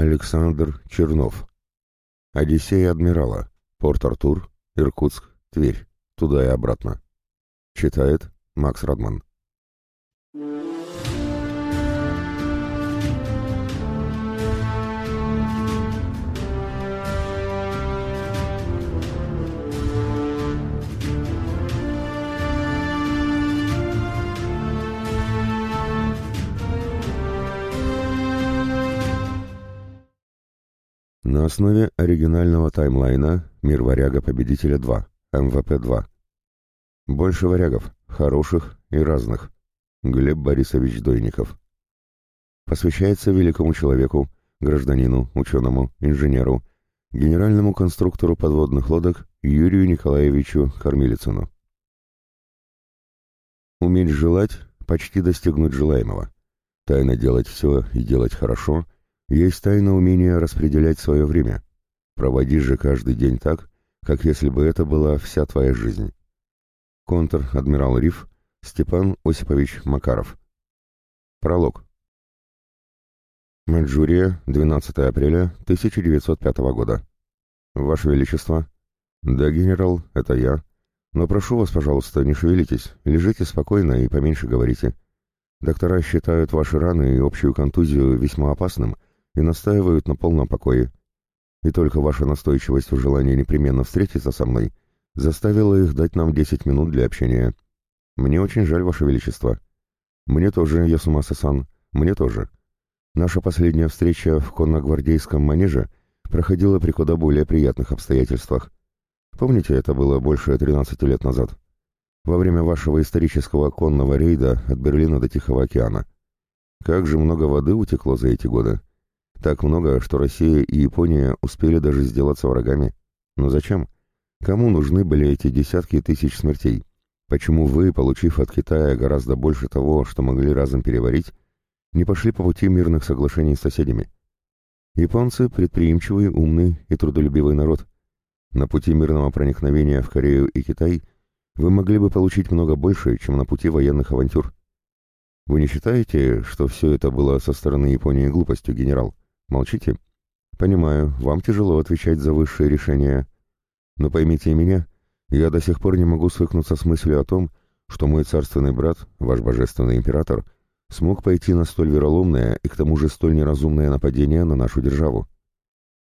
Александр Чернов. Одиссея адмирала. Порт-Артур, Иркутск, Тверь. Туда и обратно. Читает Макс Радман. На основе оригинального таймлайна «Мир варяга-победителя 2», МВП-2. Больше варягов, хороших и разных. Глеб Борисович Дойников. Посвящается великому человеку, гражданину, ученому, инженеру, генеральному конструктору подводных лодок Юрию Николаевичу Кормилицыну. Уметь желать – почти достигнуть желаемого. Тайно делать все и делать хорошо – есть тайна умения распределять свое время. Проводи же каждый день так, как если бы это была вся твоя жизнь. Контр, адмирал Риф, Степан Осипович Макаров. Пролог. Маньчжурия, 12 апреля 1905 года. Ваше Величество. Да, генерал, это я. Но прошу вас, пожалуйста, не шевелитесь, лежите спокойно и поменьше говорите. Доктора считают ваши раны и общую контузию весьма опасным — и настаивают на полном покое. И только ваша настойчивость в желании непременно встретиться со мной заставила их дать нам десять минут для общения. Мне очень жаль, Ваше Величество. Мне тоже, Ясумаса-сан, мне тоже. Наша последняя встреча в конногвардейском манеже проходила при куда более приятных обстоятельствах. Помните, это было больше 13 лет назад? Во время вашего исторического конного рейда от Берлина до Тихого океана. Как же много воды утекло за эти годы. Так много, что Россия и Япония успели даже сделаться врагами. Но зачем? Кому нужны были эти десятки тысяч смертей? Почему вы, получив от Китая гораздо больше того, что могли разом переварить, не пошли по пути мирных соглашений с соседями? Японцы — предприимчивый, умный и трудолюбивый народ. На пути мирного проникновения в Корею и Китай вы могли бы получить много больше, чем на пути военных авантюр. Вы не считаете, что все это было со стороны Японии глупостью, генерал? Молчите? Понимаю, вам тяжело отвечать за высшие решения. Но поймите меня, я до сих пор не могу свыкнуться с мыслью о том, что мой царственный брат, ваш божественный император, смог пойти на столь вероломное и к тому же столь неразумное нападение на нашу державу.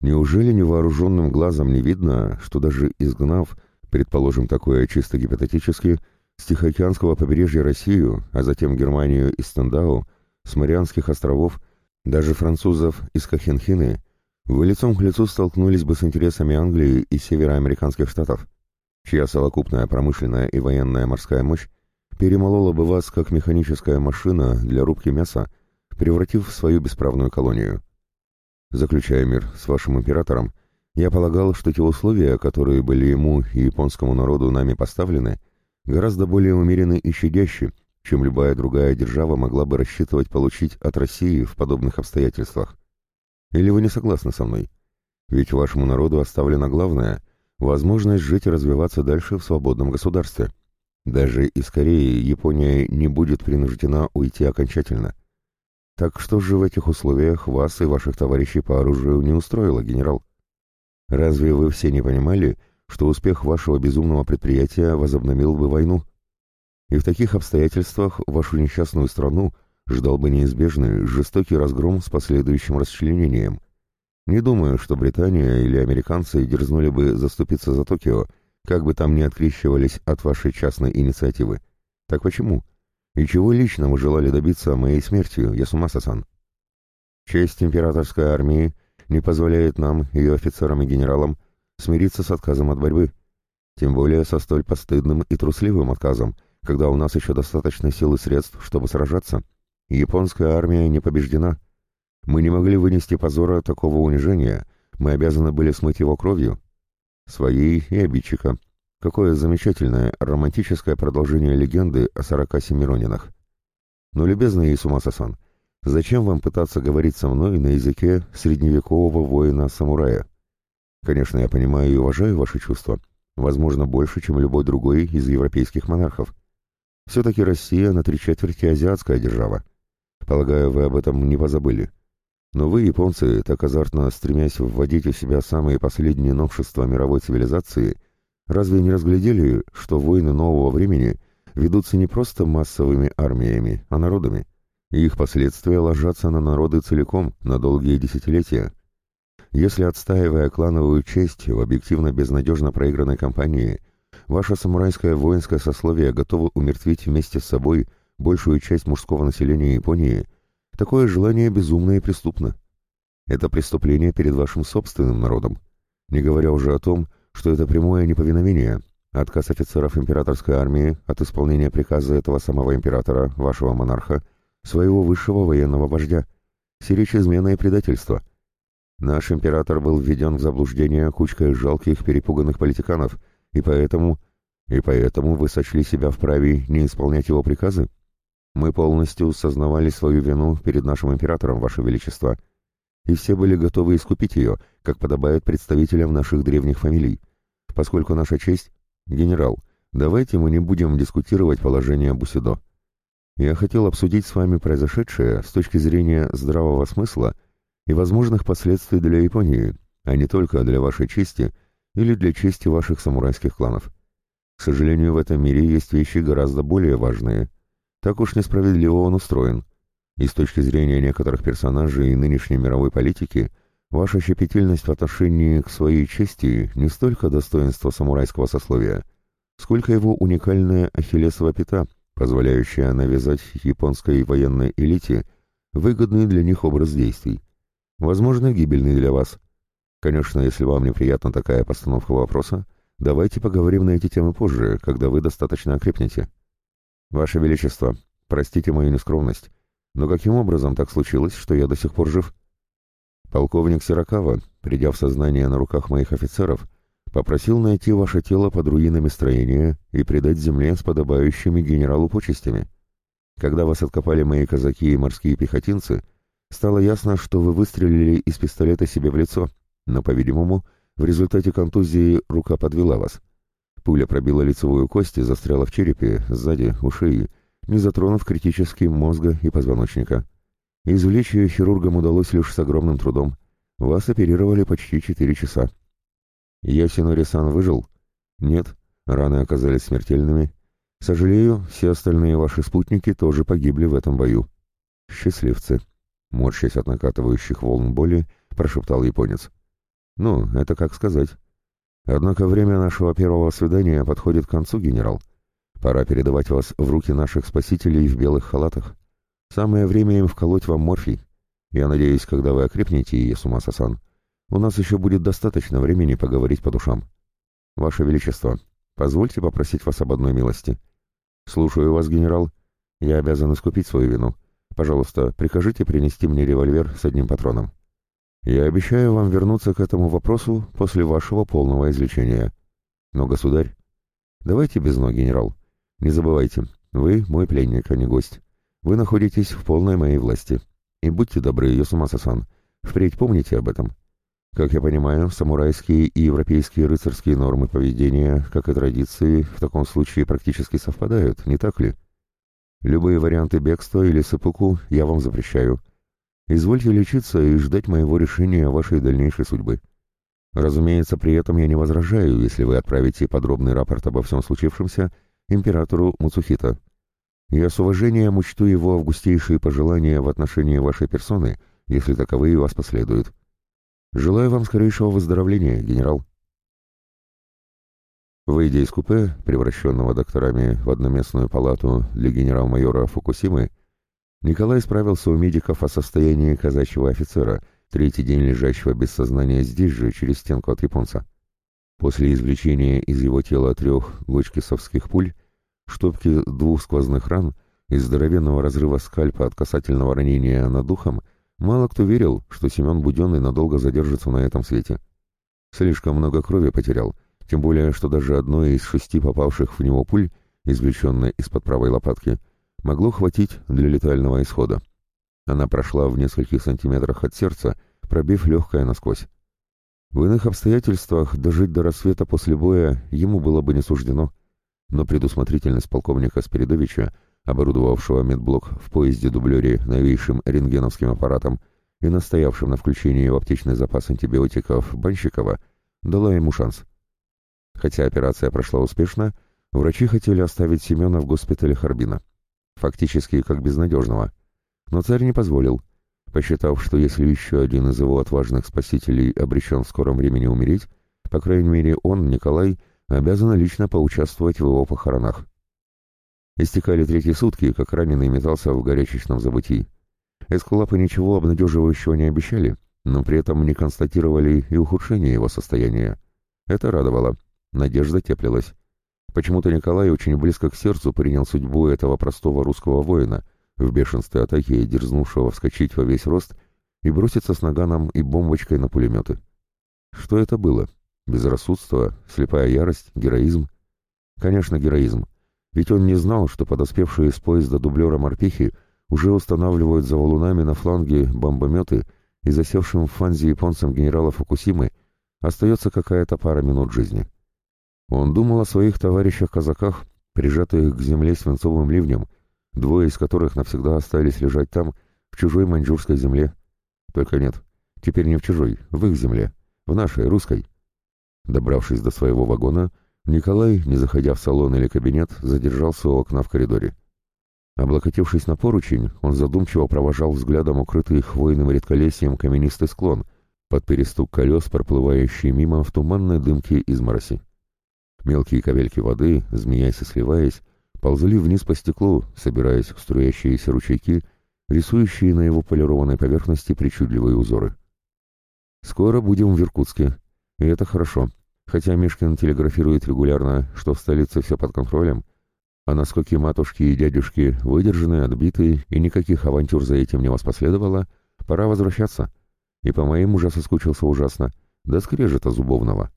Неужели невооруженным глазом не видно, что даже изгнав, предположим такое чисто гипотетически, с Тихоокеанского побережья Россию, а затем Германию и Стендау, с Марианских островов даже французов из Кахенхины вы лицом к лицу столкнулись бы с интересами Англии и североамериканских штатов, чья совокупная промышленная и военная морская мощь перемолола бы вас как механическая машина для рубки мяса, превратив в свою бесправную колонию. Заключая мир с вашим императором, я полагал, что те условия, которые были ему и японскому народу нами поставлены, гораздо более умерены и щадящи, чем любая другая держава могла бы рассчитывать получить от России в подобных обстоятельствах. Или вы не согласны со мной? Ведь вашему народу оставлено главное – возможность жить и развиваться дальше в свободном государстве. Даже из Кореи Япония не будет принуждена уйти окончательно. Так что же в этих условиях вас и ваших товарищей по оружию не устроило, генерал? Разве вы все не понимали, что успех вашего безумного предприятия возобновил бы войну? И в таких обстоятельствах вашу несчастную страну ждал бы неизбежный жестокий разгром с последующим расчленением. Не думаю, что Британия или американцы дерзнули бы заступиться за Токио, как бы там ни открещивались от вашей частной инициативы. Так почему? И чего лично вы желали добиться моей смертью, Ясумаса-сан? Честь императорской армии не позволяет нам, ее офицерам и генералам, смириться с отказом от борьбы, тем более со столь постыдным и трусливым отказом – когда у нас еще достаточно сил и средств, чтобы сражаться. Японская армия не побеждена. Мы не могли вынести позора такого унижения, мы обязаны были смыть его кровью. Своей и обидчика. Какое замечательное, романтическое продолжение легенды о сорока семи Ронинах. Но, любезный Исумаса-сан, зачем вам пытаться говорить со мной на языке средневекового воина-самурая? Конечно, я понимаю и уважаю ваши чувства, возможно, больше, чем любой другой из европейских монархов. Все-таки Россия на три четверти азиатская держава. Полагаю, вы об этом не позабыли. Но вы, японцы, так азартно стремясь вводить у себя самые последние новшества мировой цивилизации, разве не разглядели, что войны нового времени ведутся не просто массовыми армиями, а народами, и их последствия ложатся на народы целиком, на долгие десятилетия? Если, отстаивая клановую честь в объективно безнадежно проигранной кампании, ваше самурайское воинское сословие готово умертвить вместе с собой большую часть мужского населения Японии – Такое желание безумно и преступно. Это преступление перед вашим собственным народом, не говоря уже о том, что это прямое неповиновение, отказ офицеров императорской армии от исполнения приказа этого самого императора, вашего монарха, своего высшего военного вождя, сиречь измена и предательство. Наш император был введен в заблуждение кучкой жалких перепуганных политиканов, и поэтому... И поэтому вы сочли себя вправе не исполнять его приказы? Мы полностью сознавали свою вину перед нашим императором, Ваше Величество, и все были готовы искупить ее, как подобает представителям наших древних фамилий, поскольку наша честь — генерал. Давайте мы не будем дискутировать положение Бусидо. Я хотел обсудить с вами произошедшее с точки зрения здравого смысла и возможных последствий для Японии, а не только для вашей чести или для чести ваших самурайских кланов. К сожалению, в этом мире есть вещи гораздо более важные — так уж несправедливо он устроен. И с точки зрения некоторых персонажей нынешней мировой политики, ваша щепетильность в отношении к своей чести не столько достоинство самурайского сословия, сколько его уникальная ахиллесова пята, позволяющая навязать японской военной элите выгодный для них образ действий. Возможно, гибельный для вас. Конечно, если вам неприятна такая постановка вопроса, давайте поговорим на эти темы позже, когда вы достаточно окрепнете. «Ваше Величество, простите мою нескромность, но каким образом так случилось, что я до сих пор жив?» Полковник Сирокава, придя в сознание на руках моих офицеров, попросил найти ваше тело под руинами строения и предать земле с подобающими генералу почестями. Когда вас откопали мои казаки и морские пехотинцы, стало ясно, что вы выстрелили из пистолета себе в лицо, но, по-видимому, в результате контузии рука подвела вас. Пуля пробила лицевую кость и застряла в черепе, сзади, у шеи, не затронув критически мозга и позвоночника. Извлечь ее хирургам удалось лишь с огромным трудом. Вас оперировали почти четыре часа. Ясинори-сан выжил? Нет, раны оказались смертельными. Сожалею, все остальные ваши спутники тоже погибли в этом бою. Счастливцы. Морщась от накатывающих волн боли, прошептал японец. Ну, это как сказать. Однако время нашего первого свидания подходит к концу, генерал. Пора передавать вас в руки наших спасителей в белых халатах. Самое время им вколоть вам морфий. Я надеюсь, когда вы окрепнете, Ясумаса-сан, у нас еще будет достаточно времени поговорить по душам. Ваше Величество, позвольте попросить вас об одной милости. Слушаю вас, генерал. Я обязан искупить свою вину. Пожалуйста, прикажите принести мне револьвер с одним патроном. Я обещаю вам вернуться к этому вопросу после вашего полного излечения. Но, государь, давайте без ног, генерал. Не забывайте, вы мой пленник, а не гость. Вы находитесь в полной моей власти. И будьте добры, Йосумаса-сан, впредь помните об этом. Как я понимаю, самурайские и европейские рыцарские нормы поведения, как и традиции, в таком случае практически совпадают, не так ли? Любые варианты бегства или сыпуку я вам запрещаю. Извольте лечиться и ждать моего решения вашей дальнейшей судьбы. Разумеется, при этом я не возражаю, если вы отправите подробный рапорт обо всем случившемся императору Муцухита. Я с уважением учту его августейшие пожелания в отношении вашей персоны, если таковые вас последуют. Желаю вам скорейшего выздоровления, генерал. Выйдя из купе, превращенного докторами в одноместную палату для генерал-майора Фукусимы, Николай справился у медиков о состоянии казачьего офицера, третий день лежащего без сознания здесь же, через стенку от японца. После извлечения из его тела трех лучкисовских пуль, штопки двух сквозных ран и здоровенного разрыва скальпа от касательного ранения над духом, мало кто верил, что Семен Буденный надолго задержится на этом свете. Слишком много крови потерял, тем более, что даже одной из шести попавших в него пуль, извлеченной из-под правой лопатки, могло хватить для летального исхода. Она прошла в нескольких сантиметрах от сердца, пробив легкое насквозь. В иных обстоятельствах дожить до рассвета после боя ему было бы не суждено, но предусмотрительность полковника Спиридовича, оборудовавшего медблок в поезде-дублере новейшим рентгеновским аппаратом и настоявшим на включении в аптечный запас антибиотиков Банщикова, дала ему шанс. Хотя операция прошла успешно, врачи хотели оставить Семена в госпитале Харбина. Фактически как безнадежного. Но царь не позволил, посчитав, что если еще один из его отважных спасителей обречен в скором времени умереть, по крайней мере он, Николай, обязан лично поучаствовать в его похоронах. Истекали третьи сутки, как раненый метался в горячечном забытии. Эскулапы ничего обнадеживающего не обещали, но при этом не констатировали и ухудшение его состояния. Это радовало. Надежда теплилась. Почему-то Николай очень близко к сердцу принял судьбу этого простого русского воина, в бешенстве атаки дерзнувшего вскочить во весь рост и броситься с наганом и бомбочкой на пулеметы. Что это было? Безрассудство, слепая ярость, героизм? Конечно, героизм. Ведь он не знал, что подоспевшие из поезда дублера морпехи уже устанавливают за валунами на фланге бомбометы и засевшим в фанзе японцам генерала Фукусимы остается какая-то пара минут жизни. Он думал о своих товарищах-казаках, прижатых к земле свинцовым ливнем, двое из которых навсегда остались лежать там, в чужой маньчжурской земле. Только нет, теперь не в чужой, в их земле, в нашей, русской. Добравшись до своего вагона, Николай, не заходя в салон или кабинет, задержался у окна в коридоре. Облокотившись на поручень, он задумчиво провожал взглядом укрытый хвойным редколесьем каменистый склон, под перестук колес, проплывающие мимо в туманной дымке измороси. Мелкие капельки воды, змеясь и сливаясь, ползли вниз по стеклу, собираясь в струящиеся ручейки, рисующие на его полированной поверхности причудливые узоры. «Скоро будем в Иркутске, и это хорошо», Хотя Мишкин телеграфирует регулярно, что в столице все под контролем, а наскоки матушки и дядюшки выдержаны, отбиты, и никаких авантюр за этим не воспоследовало, пора возвращаться. И по моим уже соскучился ужасно. Да скрежета зубовного.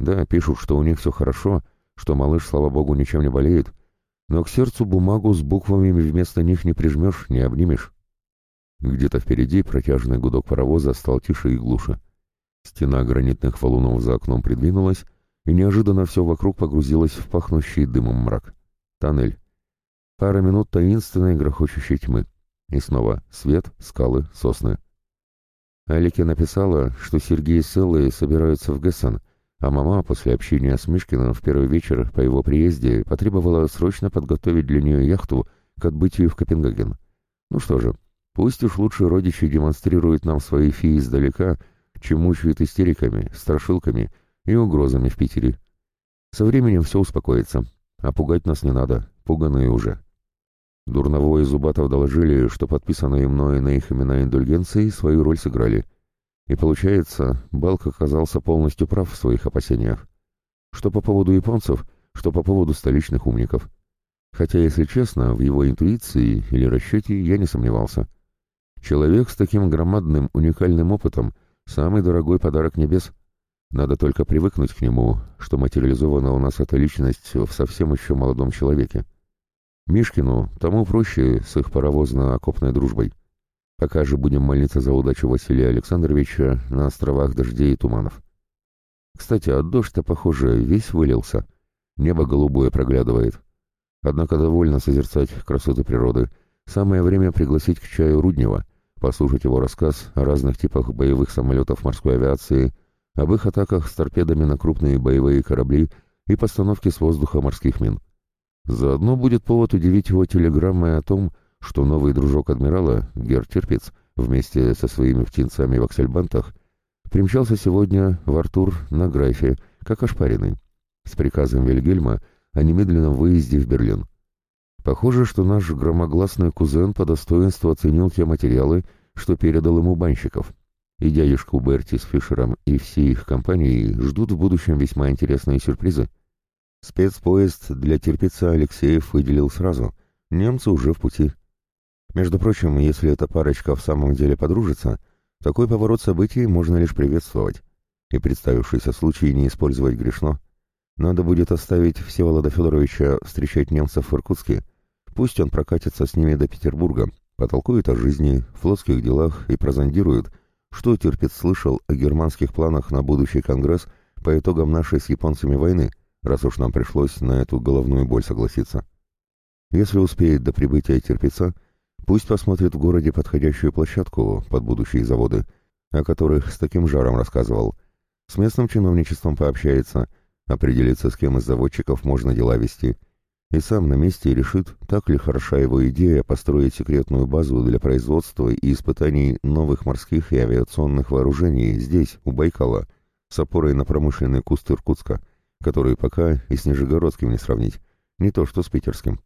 Да, пишут, что у них все хорошо, что малыш, слава богу, ничем не болеет, но к сердцу бумагу с буквами вместо них не прижмешь, не обнимешь. Где-то впереди протяжный гудок паровоза стал тише и глуше. Стена гранитных валунов за окном придвинулась, и неожиданно все вокруг погрузилось в пахнущий дымом мрак. Тоннель. Пара минут таинственной грохочущей тьмы. И снова свет, скалы, сосны. Алике написала, что Сергей с Эллой собираются в Гессен, а мама после общения с Мишкиным в первый вечер по его приезде потребовала срочно подготовить для нее яхту к отбытию в Копенгаген. Ну что же, пусть уж лучшие родичи демонстрируют нам свои фи издалека, чем мучают истериками, страшилками и угрозами в Питере. Со временем все успокоится, а пугать нас не надо, пуганые уже. Дурново и Зубатов доложили, что подписанные мной на их имена индульгенции свою роль сыграли. И получается, Балк оказался полностью прав в своих опасениях. Что по поводу японцев, что по поводу столичных умников. Хотя, если честно, в его интуиции или расчете я не сомневался. Человек с таким громадным уникальным опытом — Самый дорогой подарок небес. Надо только привыкнуть к нему, что материализована у нас эта личность в совсем еще молодом человеке. Мишкину тому проще с их паровозно-окопной дружбой. Пока же будем молиться за удачу Василия Александровича на островах дождей и туманов. Кстати, а дождь-то, похоже, весь вылился. Небо голубое проглядывает. Однако довольно созерцать красоты природы. Самое время пригласить к чаю Руднева, послушать его рассказ о разных типах боевых самолетов морской авиации, об их атаках с торпедами на крупные боевые корабли и постановке с воздуха морских мин. Заодно будет повод удивить его телеграммой о том, что новый дружок адмирала, Гер Терпиц, вместе со своими птенцами в аксельбантах, примчался сегодня в Артур на Грайфе, как ошпаренный, с приказом Вильгельма о немедленном выезде в Берлин. Похоже, что наш громогласный кузен по достоинству оценил те материалы, что передал ему банщиков. И дядюшку Берти с Фишером и все их компании ждут в будущем весьма интересные сюрпризы. Спецпоезд для терпеца Алексеев выделил сразу. Немцы уже в пути. Между прочим, если эта парочка в самом деле подружится, такой поворот событий можно лишь приветствовать. И представившийся случай не использовать грешно. Надо будет оставить Всеволода Федоровича встречать немцев в Иркутске, Пусть он прокатится с ними до Петербурга, потолкует о жизни, флотских делах и прозондирует, что терпит слышал о германских планах на будущий конгресс по итогам нашей с японцами войны, раз уж нам пришлось на эту головную боль согласиться. Если успеет до прибытия терпеца, Пусть посмотрит в городе подходящую площадку под будущие заводы, о которых с таким жаром рассказывал. С местным чиновничеством пообщается, определится, с кем из заводчиков можно дела вести. И сам на месте решит, так ли хороша его идея построить секретную базу для производства и испытаний новых морских и авиационных вооружений здесь, у Байкала, с опорой на промышленный куст Иркутска, который пока и с Нижегородским не сравнить, не то что с питерским.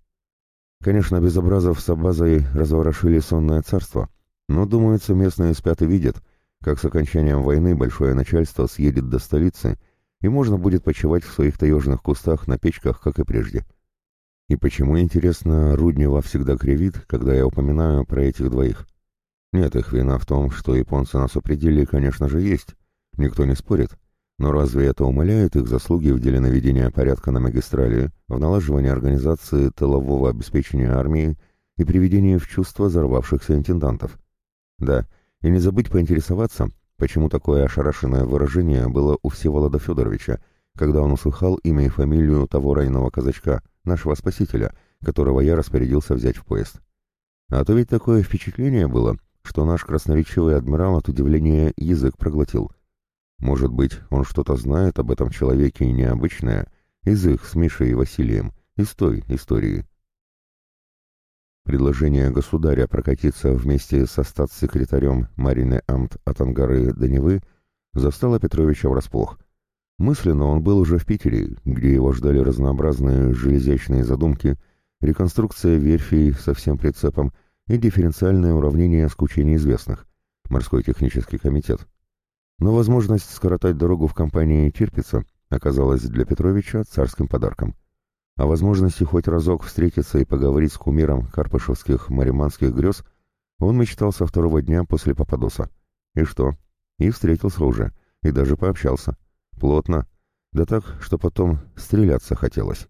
Конечно, безобразов с базой разворошили сонное царство, но, думается, местные спят и видят, как с окончанием войны большое начальство съедет до столицы, и можно будет почивать в своих таежных кустах на печках, как и прежде. И почему, интересно, Руднева всегда кривит, когда я упоминаю про этих двоих? Нет, их вина в том, что японцы нас упредили, конечно же, есть. Никто не спорит. Но разве это умаляет их заслуги в деле наведения порядка на магистрали, в налаживании организации тылового обеспечения армии и приведении в чувство взорвавшихся интендантов? Да, и не забыть поинтересоваться, почему такое ошарашенное выражение было у Всеволода Федоровича, когда он услыхал имя и фамилию того райного казачка, нашего спасителя, которого я распорядился взять в поезд. А то ведь такое впечатление было, что наш красноречивый адмирал от удивления язык проглотил — может быть, он что-то знает об этом человеке необычное из их с Мишей и Василием, из той истории. Предложение государя прокатиться вместе со статс-секретарем Марины Амт от Ангары до Невы застало Петровича врасплох. Мысленно он был уже в Питере, где его ждали разнообразные железячные задумки, реконструкция верфей со всем прицепом и дифференциальное уравнение с кучей неизвестных, морской технический комитет. Но возможность скоротать дорогу в компании «Тирпица» оказалась для Петровича царским подарком. О возможности хоть разок встретиться и поговорить с кумиром карпышевских мариманских грез он мечтал со второго дня после Пападоса. И что? И встретился уже, и даже пообщался. Плотно. Да так, что потом стреляться хотелось.